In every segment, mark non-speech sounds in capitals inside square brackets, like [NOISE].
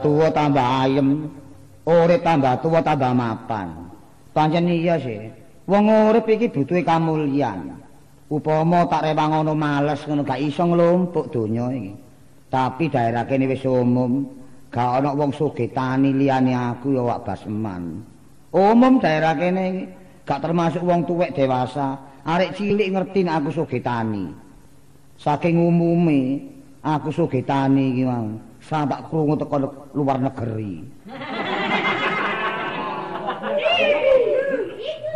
Tuwa tambah ayem. Urip tambah tuwa tambah mapan. Pancen iya sih. Wong urip iki butuhe kamulyan. Upama tak rewang ngono males ngono gak iso nglumpuk donya iki. Tapi daerah kene wis umum, gak ana wong sugih tani liyane aku ya wak basman. Umum daerah kene iki gak termasuk wong tuwek dewasa, arek cilik ngerti nek aku sugih tani. Saking umume aku sugih tani iki mang, sampe krungu teko luar negeri.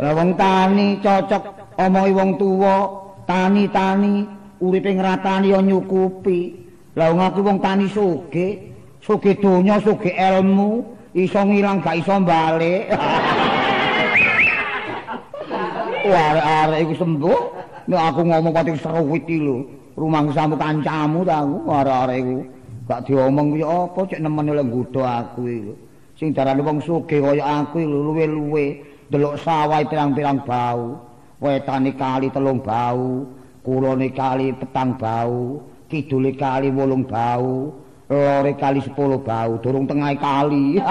Lah wong tani cocok omongi wong tuwa, tani-tani uripe ngratani yo nyukupi. Lah wong aku wong tani sugih, sugih donya, sugih ilmu, iso ngilang gak iso balik. [LAUGHS] Wah, arek iku sembuh. Nek aku ngomong pati seruwit iki lho. Rumangsamu kancamu ta aku, arek-arek iku. Gak diomong kuwi apa cek nemen oleh nggodho aku iku. Sing darane wong sugih kaya aku lho luwe-luwe. delok sawah pirang-pirang bau, wetane kali telung bau, kulone kali petang bau, kidule kali wolung bau, lore kali sepuluh bau, durung tengah kali. [LAUGHS]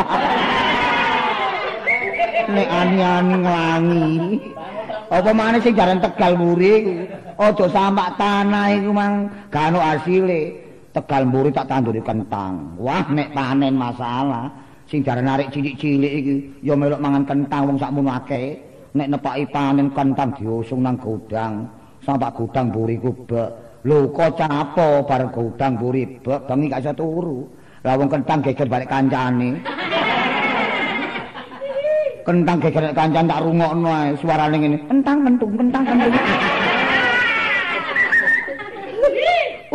Nek ani-ani nglangi. Apa maneh sing jaran Tegal Muri aja sampak tanah iku mang gak ono asile. Tegal Muri tak tanduri kentang. Wah nek panen masalah. sing jaran narik cilik-cilik iki ya melok mangan kentang wong sakmono akeh. Nek nepaki panen kentang diusung nang gudang. Sampai gudang buri kubek. Lho kok capo bareng gudang buri bek? Bengi gak iso turu. Lah wong kentang geger balik kancane. Kentang geger kancane tak rungokno ae. Suarane ngene kentang kentung kentang kentung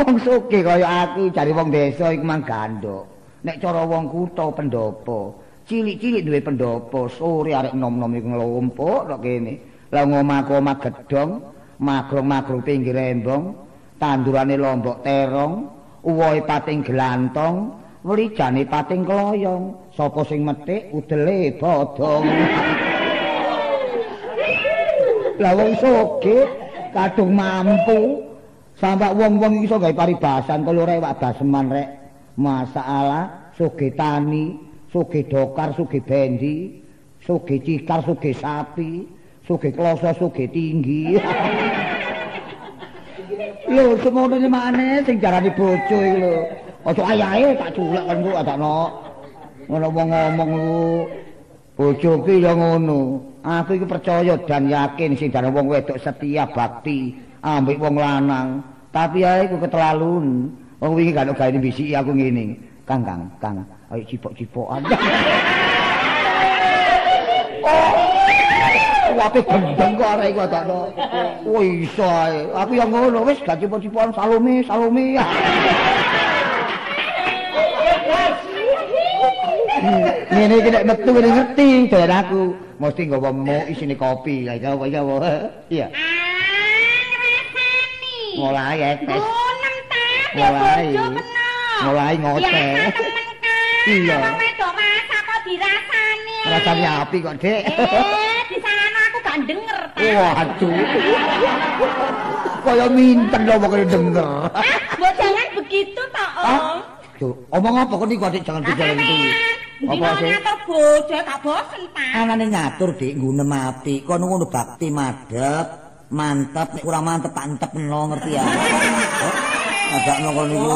wong suke kaya aku cari wong desa iku mang gandok. Nek cara wong kutha pendopo. Cilik-cilik duwe pendopo sore arek nom-nom iku nglompok tok kene. La ngomah-omah gedhong magrong-magrong pinggir embong tandurane lombok terong uwohe pating glantong wrijane pating kloyong. Sapa sing metik? Udele bodong. La wong soge kadung mampu sampai wong-wong iso gawe paribasan kalo rewak baseman rek masalah suge tani, suge dokar, suge bendi, suge cikar, suge sapi, suge kloso, suge tinggi. [LAUGHS] lho, semono ini mana sing jarani bojo iki lho. Ojo ayahe tak culek kan ku adakno. Ngono wong ngomong lu. Bojo ki ya ngono. Aku iki percaya dan yakin sing jarane wong wedok setia bakti ambek wong lanang. Tapi ae iku keterlaluan. Wong wingi kan gawe bisiki aku ngene. Kang, Kang, Kang, ayo cipok-cipokan. [LAUGHS] oh. Wape gendeng kok arek iku adakno. Oh iso ae. Aku yang ngono wis gak cipok-cipokan Salome, Salome. [LAUGHS] Ngene iki nek ngene ngerti daerahku. Mesti nggawa mo isine kopi. Ya iki apa iki apa? Iya. Mulai ya, tes. mulai mulai ngoceh iya wedok masak kok dirasani rasane api kok dek eh di sana aku gak denger waduh kaya minten lho kok denger mbok jangan begitu toh om Duh, omong apa kok niku adik jangan bicara itu. Apa sih? Ngatur bojo tak bosen ta. Anane ngatur dik ngunem api, kono ngono bakti madhep, mantep nek ora mantep pantep no ngerti ya. Agak nongol niku.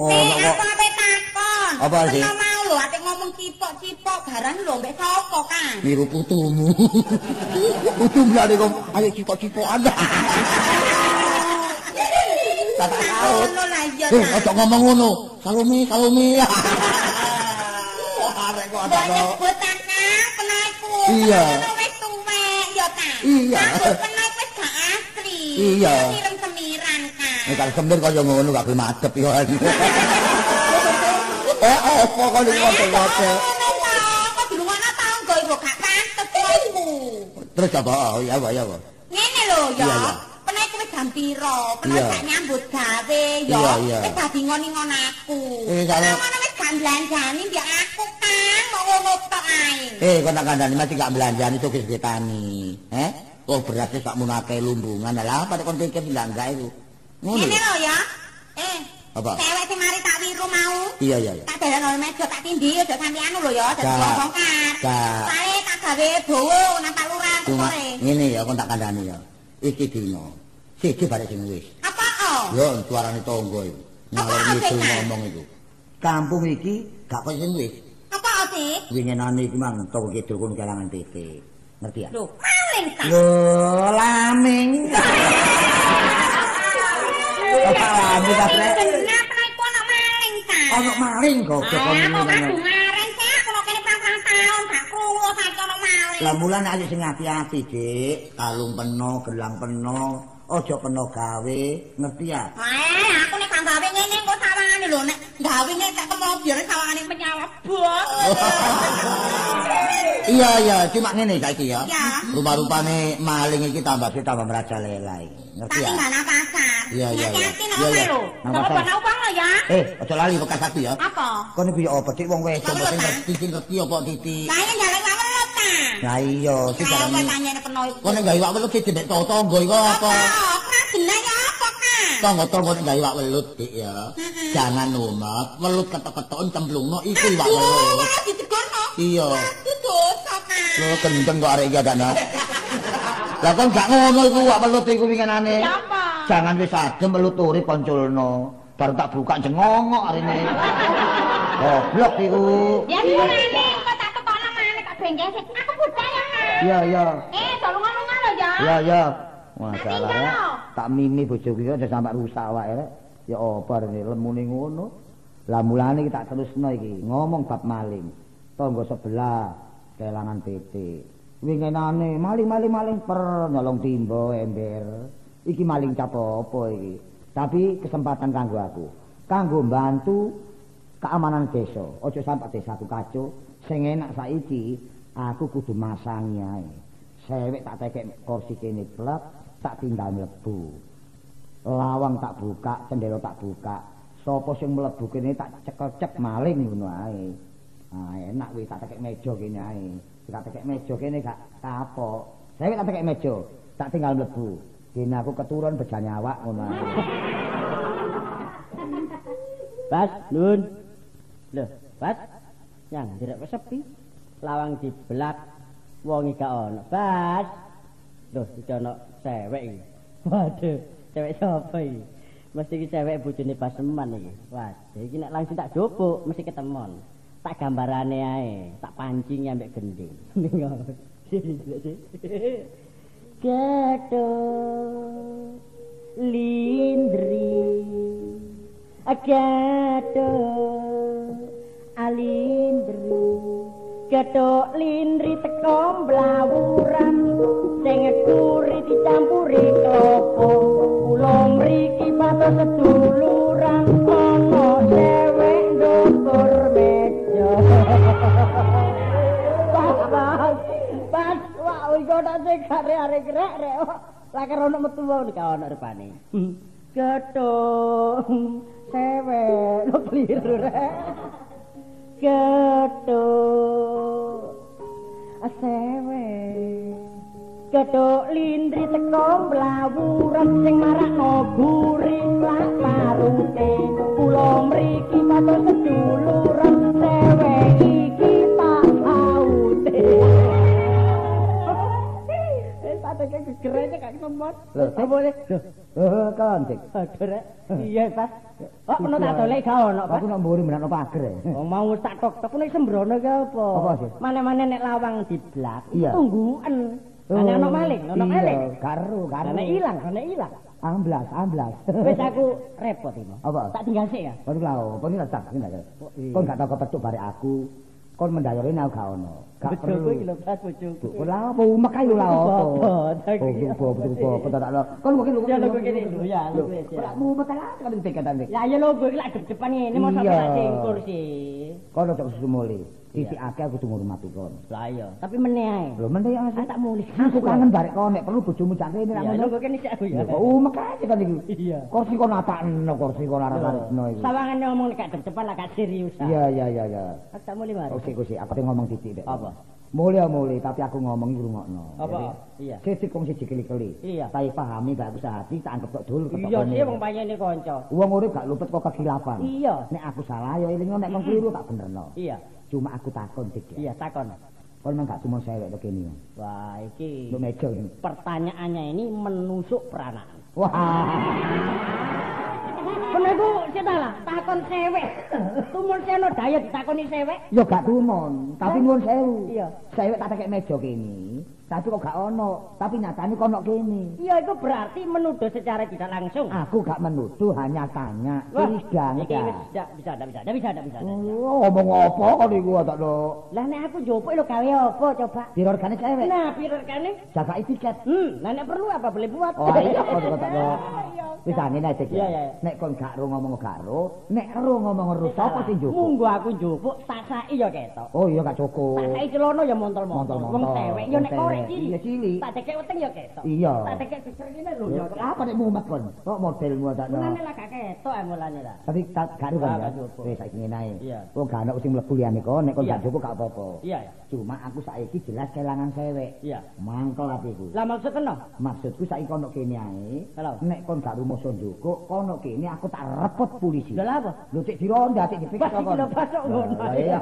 Oh, kok apa sih? Lho ate ngomong cipok-cipok barang lho mbek sapa, Kang? Niru putumu. Putu mlane kok ayo cipok-cipok anda. Tata tahu. Ngono lah iya. Eh, aja ngomong ngono. Salumi, salumi. Arek kok ada. Nyebut penaiku. Iya. Wis tuwek ya ta. Iya. Iya. Semiran. Nek kalau semir kaya ngono gak gelem adep yo. Eh, apa kok ngono-ngono. Kok dilungono tangga iku gak pantes kowe. Terus apa? Oh, ya, ya, ya. Ngene lho ya. Iya, iya. Penaik kuwi jam piro? Penaik Iya. gak nyambut gawe ya. Iya, iya. Wis dadi ngoni-ngon aku. Eh, kalau- wis gak belanjani mbek aku kan, mau ngono tok ae. Eh, kok nak kandhani mesti gak belanjani tuh ke tani. Oh, berarti sak munake lumbungan. Lah apa kon pikir bilang gak iku? Ngono. Ngene lho. lho ya. Eh, Apa? Cewek sing mari tak wiru mau. Iya iya. Tak dalan meja tak tindhi aja sampe anu lho ya, Gak. bongkar. Soale tak gawe bowo nang taluran Cuma sore. ngene ya kon tak kandhani ya. Iki dino. Siji balik sing wis. Apa oh? Yo suarane tonggo iku. Ngalor Apa ngidul sing? ngomong iku. Kampung iki gak kaya sing wis. Apa sih? Winginane iki mang tonggo kidul kon kelangan titik. Ngerti ya? Lho, maling ta. Lho, laming. Apa laming ta? Kenapa iku ana maling ta? Ono maling kok ngene. kok maring aku ana maling. Lah mulane ayo sing ati-ati, Dik. Kalung peno, gelang peno, aja peno gawe, ngerti ya? Eh, aku nek gak gawe ngene kok sawangane lho nek gawe ngene tak biar sawangane penyawa bos. [LAUGHS] Iya iya, cuma ngene saiki ya. Ya. Rupa-rupane maling iki tambah sih tambah merajalela iki. Ngerti ya? tinggal nang pasar. Iya, iya, iya. Nang Iya, iya. Nang pasar. upang lo ya. Eh, aja lali bekas aku ya. Apa? Kon iki apa dik wong wedok Apa, kok Pak? ngerti sing ngerti apa titik. Lah yen jalan wae lho ta. Lah iya, jarane. peno iku. Kon nek gawe wak welut sing dek tonggo iku apa? Ora genah ya Tonggo-tonggo nek gawe wak welut dik ya. Jangan umat, welut ketok-ketokan cemplungno iku wak Aduh, welut. malah ditegorno. Iya. Aduh, dosa kan. Lho kenceng kok arek iki adana. Lah kon gak ngono iku wak welut iku winginane. Jangan wis adem meluturi ponculno. Baru tak buka jengongok arene. Goblok iku. Ya ngene kok tak tekokno maneh kok bengkel. Aku budal ya kan. Iya iya. Eh, tolong-tolongan lho ya. Iya iya. Ya. no. Tak mimi bojoku iki aja sampe rusak awake rek. Ya apa rene lemune ngono. Lah mulane iki tak terusno iki ngomong bab maling. Tangga sebelah kelangan titik. Winginane maling-maling maling per nyolong timbo ember. Iki maling cap apa iki? Tapi kesempatan kanggo aku. Kanggo bantu keamanan desa. Aja sampe desaku kacau. Sing enak saiki aku kudu masangi ae. Sewek tak tekek kursi kene plek, tak tinggal mlebu. Lawang tak buka, cendela tak buka. Sopo sing mlebu kene tak cekel-cek maling ngono ae. Ah enak kuwi tak tekek meja kene ae. Tak tekek meja kene gak kapok. Sewek tak tekek meja, tak tinggal mlebu. Kene aku keturun bejan awak ngono ae. [LAUGHS] Bas, Nun. Loh, Bas. Yang direk wis sepi. Lawang dibelak wong gak ono. Bas. Loh, iki ono cewek iki. [LAUGHS] Waduh, cewek sapa iki? Mesti iki cewek bojone Paseman iki. Waduh, iki nek langsung tak jupuk mesti ketemon. Tak gambarane ae, tak pancing ambek gending. [LAUGHS] [LAUGHS] Gato Lindri Gato Alindri Gato Lindri teko mlawuran sing kare arek rek rek. Lah karo metu wae nek ono rupane. Getung cewek lo keliru rek. Getung cewek. Getuk lindri teko mlawuran sing marakno guri lan marute. Kula mriki patos seduluran Tak teke gegerene gak kemot. Lho, Apa? Eh, kantik. Aduh rek. Iya, Pas. Oh, ono tak dolek gak ono, Pas. Aku nak mburi menakno pager. e. Wong mau wis tak tok, tok nek sembrono ki apa? Apa, sih? Mane-mane nek lawang diblak, Iya. tungguan. Ana ono maling, ono maling. Iya, Karo, karo. Ana ilang, ana ilang. Amblas, amblas. Wis aku repot iki. Apa? Tak tinggal sik ya. Kon lha opo iki tak aja. iya. Kon gak tau kepethuk bare aku. Kon mendayori aku gak ono. Gak Bojoku iki perlu. lho, Pas bojoku. Lha opo umek ae lho lha opo. Apa, Oh, iki. tak lho. Kon mungkin lho. Ya, lho, kene lho, ya, lho, wis, ya. Ora mumet lah kan. Ya lho, kowe iki lak depan ngene mosok tak sing kursi. Kon ojo susu muli. Titik akeh aku kudu ngurmati kon. Lah iya, tapi meneh ae. Lho men ya Ah, tak mulih. Aku kangen bare kon nek perlu bojomu cak kene Ya, lho ngono. kene sik aku ya. Umek ae kan iki. Iya. Kursi kon apakno kursi kon arep-arepno iki. Sawangane ngomong nek depan lah gak serius. Iya iya iya iya. Tak mulih mari. Oke, oke, aku pengen ngomong titik dek. Apa? Mulya mulih tapi aku ngomong iki. Apa? Iya. Sithik wong siji keli-keli. Iya. Tapi pahami gak usah hati tak anggap kok dul ketok Iya sih wong panyene kanca. Wong urip gak luput kok kekhilafan. Iya. Nek aku salah ya elingo nek wong kliru tak benerno. Iya. Cuma aku takon dik. ya. Iya takon. Kon mah gak cuma sewek to kene. Wah, iki Lu meja ini. pertanyaannya ini menusuk peranaan. Wah. Kono iku lah, takon sewek. Tumun seno daya ditakoni sewek. Ya gak tumon, tapi nuwun sewu. Iya. Sewek tak tekek meja kene. Tapi kok gak ono, tapi nyatane kok ono kene. Iya itu berarti menuduh secara tidak langsung. Aku gak menuduh, hanya tanya. Gang iki wis ndak bisa, ndak bisa, ndak bisa, ndak bisa. Oh, ngomong apa kok niku tak lo. Lah nek aku njupuk lho gawe apa coba? Dirorgane cewek. Nah, pirokane? Jaga tiket. Hmm, lah nek perlu apa boleh buat. Oh iya kok kok tak lo. Wis ngene aja iya. Nek kon gak ro ngomong gak ro, nek ro ngomong ro sapa sing njupuk? Munggo aku njupuk tak saiki ya ketok. Oh iya gak cukup. Tak saiki celono ya montol-montol. Wong cewek ya nek korek cilik. Iya, cilik. Tak dekek weteng ya ketok. Iya. Tak dekek geger ngene lho ya. Apa nek mumet kon? Kok modelmu tak. Mulane lah gak ketok ae mulane lah. Tapi gak ro Ah, kan. gak ya? Wis saiki ngene ae. Wong gak ono sing mlebu liyane kon, nek kon gak cukup gak apa-apa. Iya ya. Cuma aku saiki jelas kelangan cewek. Iya. Mangkel atiku. Lah maksud kena? Maksudku saiki kono kene ae. Nek kon gak rumoso njukuk, kono kene aku tak repot polisi. Lah apa? Lho cek dironda cek dipikir pas kok ngono. Lah iya,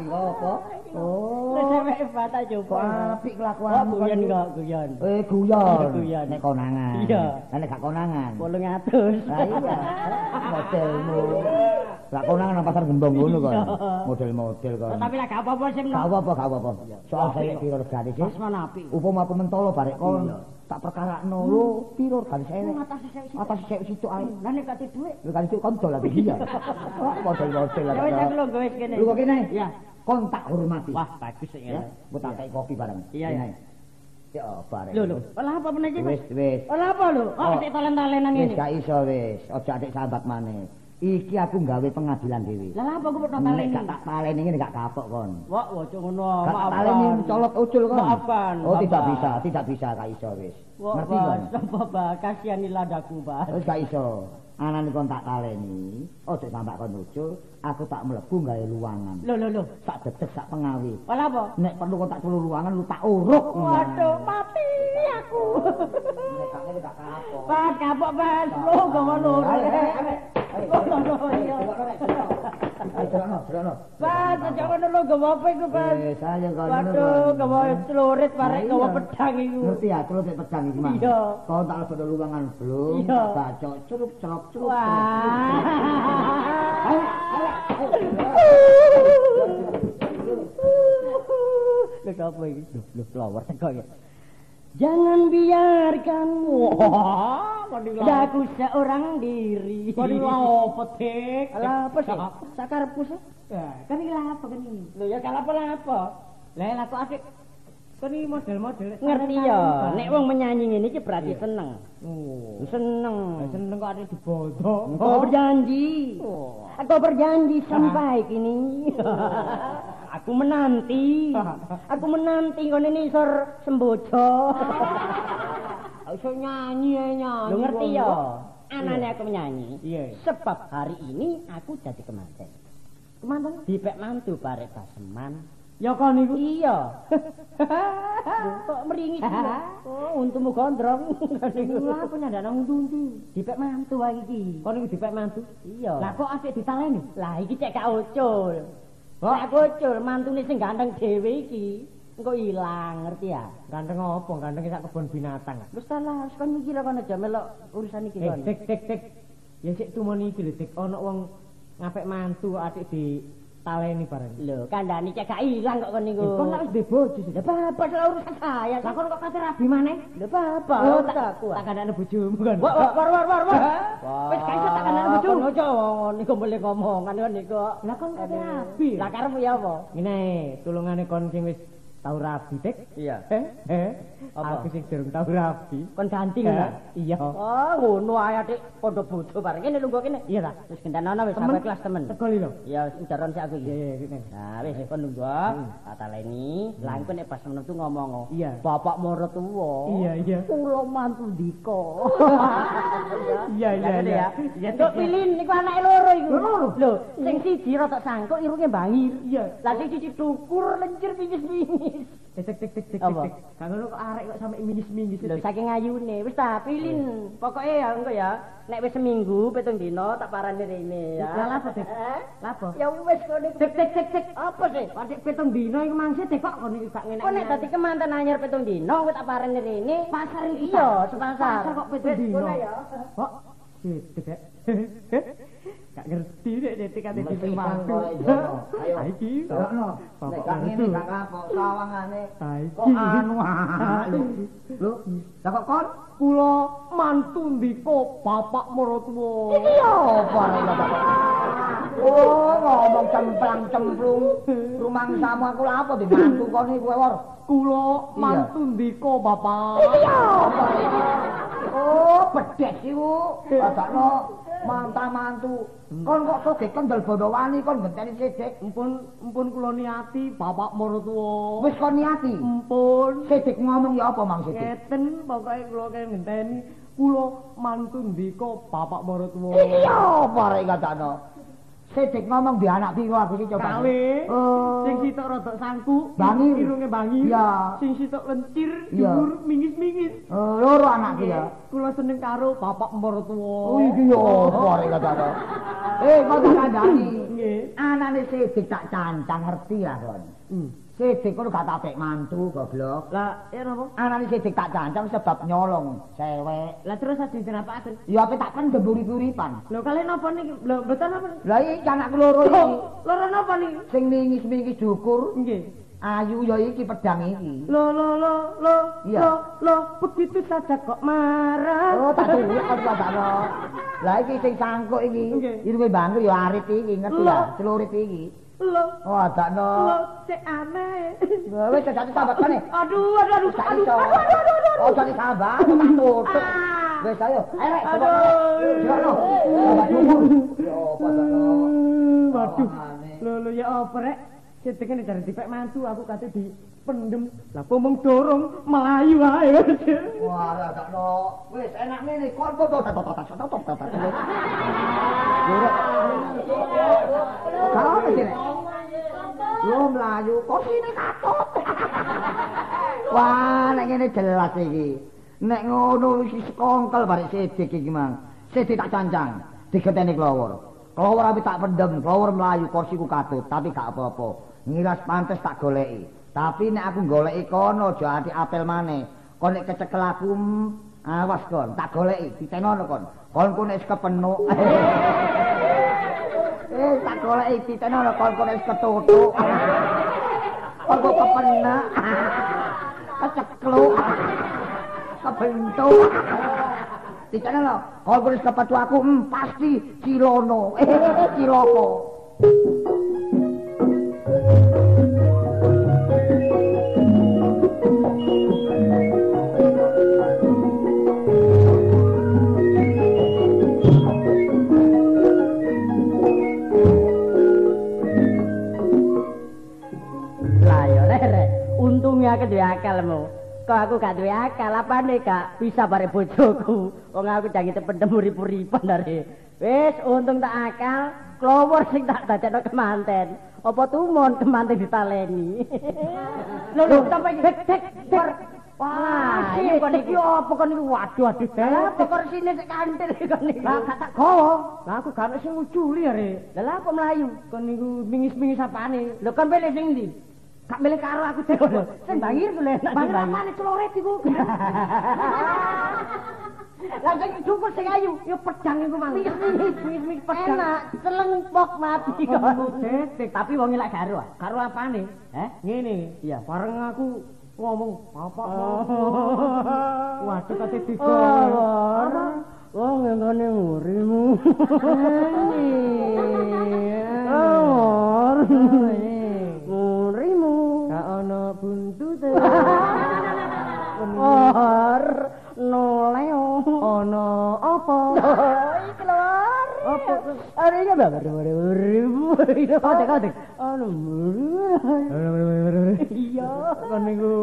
iya apa? Oh. Lah cewek bata coba. Kok apik Oh, kelakuanmu. guyon kok, guyon. Eh guyon. Guyon. Nek konangan. Iya. Lah nek gak konangan. 800. Lah iya. Modelmu. Gak konangan nang pasar gembong ngono. Iya. Model-model kon. Tapi lah gak apa-apa sih Gak apa-apa, apa-apa. Soal saya piro regane sih. Pas mana api. Upama aku mentolo barek kon. Tak perkarakno lho, piro regane saya. Ngatasi saya sik situ ae. Lah nek gak duit. Lu kan itu kontol lagi dia. Oh, model-model Ya wis aku lho gawe kene. Lu kok kene? Iya. Kon tak hormati. Wah, bagus sih ya. Mbok tak kei kopi bareng. Iya, iya. Ya bareng. Lho lho, olah apa meneh iki? Wis wis. Olah apa lho? Oh, Oh. sik talen-talenan Wis ngene. gak iso wis. Aja atik sambat maneh. Iki aku nggawe pengadilan dhewe. Lah apa kok Nek taleni? gak tak taleni ngene gak kapok kon. Wah, ojo ngono. Gak tak taleni colot ucul kon. Maafkan, Oh, tidak bisa, tidak bisa gak iso wis. Ngerti kon? Apa bah kasihanilah daku, Bah. Wis gak iso. Anane kon tak taleni, ojo sampak kon ucul, aku tak mlebu gawe luangan. Lho lho lho. sak dedek sak pengawi. Olah apa? Nek perlu kok tak celur ruangan lu tak uruk. Waduh, mati aku. Nek gak ngene gak kapok. Pas kapok, Mas. Lho, kok ngono. Ngono lho, gawa apa iku, Pas? Eh, saya kok Waduh, gawa celurit barek Nah, gawa iya. pedang iku. Ngerti ya, celur nek pedang iki mah. Iya. Kau tak lebih ruangan belum, Iya. tak bacok, celup, celup, celup. Wah. Ayo, ayo, Lho apa iki? Lho, lho flower teko ya. Jangan biarkan [LAUGHS] wah daku seorang diri. Waduh apa dik? Lah apa sih? Sakarepku sih. Kan iki lah apa kan iki? Lho ya kalau apa-apa. Lah lah kok asik. Kan iki model-model. Ngerti ya, nek wong menyanyi ngene iki berarti seneng. Oh. Seneng. Seneng kok ada dibodoh. Engkau berjanji. Oh. Aku berjanji sampai kini. Aku menanti. [LAUGHS] Aku menanti ini sor sembojo. Iso [LAUGHS] nyanyi nyanyi. Lu ngerti ya? Anane aku menyanyi. Sebab hari ini aku jadi kemanten. Kemanten dipek mantu barek baseman. Ya kon niku. Iya. [LAUGHS] Kok meringis Oh, untumu gondrong. Lah apa nyandak nang untu Dipek mantu wae iki. Kon niku dipek mantu. Iya. Lah kok asik ditaleni? Lah iki cek gak ucul. Cek ucul mantune sing ganteng dhewe iki. Engko ilang, ngerti ya? Ganteng apa? Ganteng sak kebon binatang. Wis ta lah, wis kon mikir kon aja melok urusan iki Eh, kon. dik dik dik. Ya sik tumoni iki lho dik. Ana wong ngapek mantu atik di taleni bareng. Lho, kandhane cek gak ilang kok kon niku. Eh, Kon lak wis duwe bojo. Ya bapak lah urusan saya. Lah kon kok kate rabi maneh? Lho bapak, Oh, tak tak aku. tak kandhane bojomu kan. Wah, wah, war war war. Wis gak iso tak kandhane bojo. Kon aja niku boleh ngomongan kon niku. Lah kon kate rabi. Lah karepmu ya apa? Ngene, tulungane kon sing wis tau rabi, Dik. Iya. Eh, eh. Apa? Aku sing durung tau rabi. Kon ganti Eh, ngono. Iya. Oh, ngono ae Dik, padha bojo bareng kene lungguh kene. Iya ta? Wis gendana wis Temen. sampai kelas temen. Tegoli lho. Ya wis ujaran sik aku Iya, iki. iya, iya. Nah, wis kon lungguh. Tak taleni, lah engko nek pas menetu ngomong. Iya. Bapak mertua. Iya, iya. Kula mantu ndika. Iya, iya, iya. ya. Iya, Dik. pilih niku anake loro iku. Loro? Lho, sing siji rada sangkuk irunge bangir. Iya. Lah sing siji dukur lencir pipis pingis. mingis. Eh, Tek tek tek tek tek. Apa? tek. Gak ngono kok arek kok sampe mingis-mingis. Lho saking ayune, wis ta pilin. Pokoke ya engko ya, nek wis seminggu pitung dina tak parani rene ya. Lah apa, Dik? Lapo? Ya wis kene Tek tek tek tek. apa sih? Patik pitung dino iku mangsit kok kon iki gak ngene. Kok nek dadi kemanten anyar pitung dina kowe tak parani rene. pasar iki Iya, ta? sepasar. Pasar kok pitung Wis, dino. Kok Dik. [LAUGHS] Gak ngerti nek nek kate mantu. Jono. Ayo. Iki. Jono, nek gak ngene mantu. gak kapok sawangane. Kok anu ah, lho. Lho, lah kok kon kula mantu ndika bapak maratuwa. iki apa? Oh, ngomong cemplang-cemplung. Rumangsamu aku lha apa dimantu kon iki kowe wor. Kula mantu ndika bapak. Iki apa? Oh, bedhes iku. Badakno mantah mantu. Kon kok soge kendel bondo wani kon ngenteni sidik. Empun empun kula niati bapak maratuwa. Wis kon niati. Empun Sidik ngomong ya apa mang sidik? ngeten pokoke kula ngenteni kula mantu ndika bapak maratuwa. Iki apa rek kadakno? Sidik ngomong di anak piro aku iki coba. Kale. Oh. Sing sitok rada sangku, irunge bangir. Iya. Sing sitok lencir, dhuwur mingis-mingis. Oh, loro anak iki ya. Kula seneng karo bapak maratuwa. Oh iki ya apa rek kadakno? Eh, kok tak kandhani. Nggih. Anane sidik tak cancang ngerti lah kon. Hmm. Sidik kon gak tapek mantu goblok. Lah, ya napa? Anane sidik tak cancang sebab nyolong cewek. Lah terus ajeng dinapaken? Ya apa tak kan demburi-buripan. Lho kalian napa niki? Lho mboten napa? Lah iki anakku loro iki. Loro napa niki? Sing mingis-mingis dukur, Nggih. ayu ya iki pedang iki. Lo lo lo lo Iya. lo lo begitu saja kok marah. Oh, tak duwe kon padakno. Lah iki sing sangkuk iki, Nggih. irunge bangku ya arit iki, ngerti Lho. lah, celurit iki. Lo Oh, adakno. lo sik aneh. Lah wis dadi sahabat kene. Aduh aduh aduh aduh aduh aduh. Oh, jadi sahabat, tak tutup. Ah. Wis ayo, ayo rek, coba. Aduh. Jono. Sahabat dukur. Yo. Hmm, Waduh. Lo lo ya apa rek? Sedek ini dari dipek mantu aku kate dipendem. Lah pomong dorong melayu ae. Wah, adakno. Wis enak ngene, kon tot tot tot tot tot. Kau mesti nek. Yo mlayu, kok sini katut. Wah, nek ngene jelas iki. Nek ngono iki sekongkel barek sidik iki mang. Sidik tak cancang, digeteni kelawur. Kelawur api tak pendem, kelawur mlayu kursiku katut, tapi gak apa-apa. Ngiras pantes tak goleki. Tapi nek aku goleki kono aja ati apel maneh. Kon nek kecekel aku mm, awas kon, tak goleki, ditenono kon. Kon ku nek kepenuk. [LAUGHS] Eh, tak goleki ditenono kon ku nek ketutuk. [LAUGHS] Kon ku kepenak. [LAUGHS] Kecekluk. Kebentuk. Ditenono, kon ku kepetu aku mm, pasti cilono. Eh, ciloko. Aku duwe akalmu. Kok aku gak duwe akal, apane gak bisa bare bojoku. Wong aku jange tependem urip-uripan dari. Wis untung tak akal, klowor sing tak dadekno kemanten. Apa tumon kemanten ditaleni. Lho lho sampe dek dek dek. Wah, iki kon iki apa kon iki waduh waduh. Lah apa korsine sik kantil kon iki. Lah gak tak gowo. Lah aku gak ono sing nguculi ya rek. Lah apa mlayu? Kon niku mingis-mingis apane? Lho kon pilih sing ndi? Gak milih karo aku dhewe. Sing bangir ku enak Bangir apane celoret iku? [LAUGHS] Lah sing cukup sing ayu, Ya pedang iku mang. mingis-mingis pedang. Enak, celengpok mati kok. Detek. Tapi wong lak garo ah. Karo apane? Eh? Ngene. Iya. Bareng aku ngomong apa Oh. Waduh kate Oh, digor. wong ngene ngurimu. Oh, Or noleo. Ono apa? Oi keluar. Apa? Are iki babar urimu. Oh, dek, oh, dek. Anu. Iya. Kon niku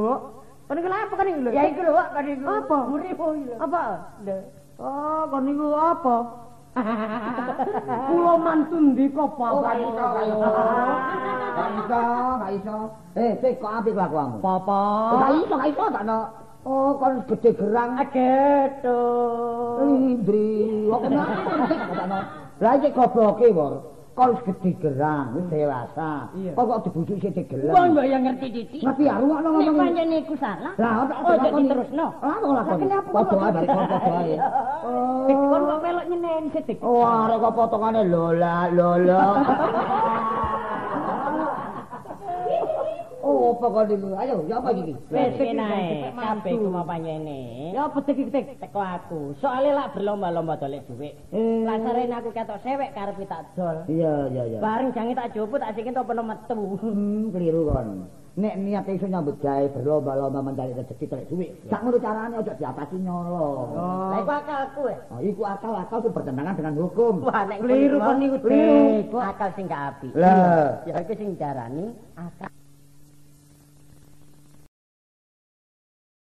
Kon niku apa kon niku lho? Ya iku lho, kan iku. Apa? Lho. Apa? Oh, kon niku apa? Kula mantun ndika Oh, Bapak. gak iso, gak iso. Eh, sik kok apik kelakuanmu. Papa. Oh, gak iso, gak iso tak no. Oh, kon gede gerang. Ageto. Indri, kok kenapa no. Lah iki gobloke, Wor. Kon gede gerang, wis dewasa. Kok kok dibujuk sik gelem. Wong mbok ya ngerti titik. Ngerti ya, rungokno Nek ngomong. pancen iku salah. Lah, kok Oh, jadi terusno. Lah, kok lakon. kenapa Padha ae bari kon padha ae. Eh, Kon kok melok nyenen. Oh, arek kok potongane lola lola. [LAUGHS] Oh, apa kok iki? Ayo, ya apa iki? Wis kenae, kabeh ku mau panjene. Ya petik-petik teko aku. Soale lak berlomba-lomba dolek dhuwit. Eh. Lasare aku ketok sewek karepe tak dol. Iya, iya, iya. Bareng jange tak juput tak sikit apa metu. Hmm, keliru kon. Nek niat iso nyambut gawe berlomba-lomba mencari rezeki telek duit. Sak ngono carane aja diatasi nyolong. Lah iku akalku eh. Oh, iku akal-akal itu bertentangan dengan hukum. Wah, nek Keliru kon niku, Keliru. Akal sing gak apik. Lah. Ya iku sing jarani akal